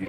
you.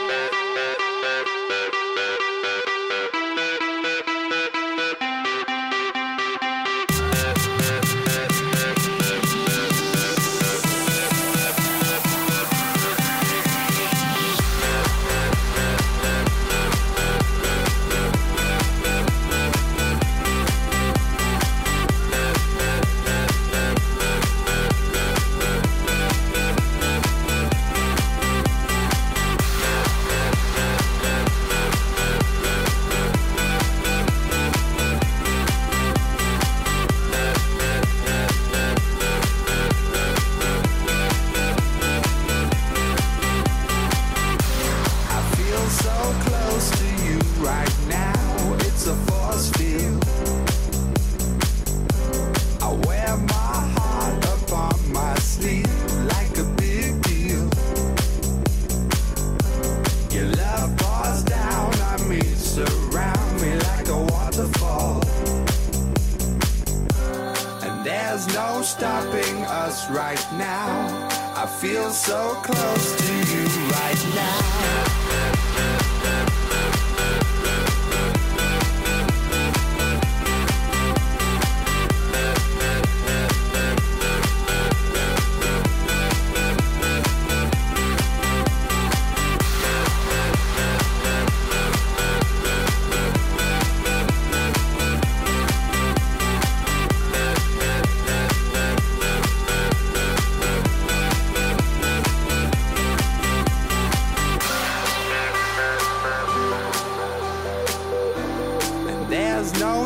Stopping us right now. I feel so close to you right.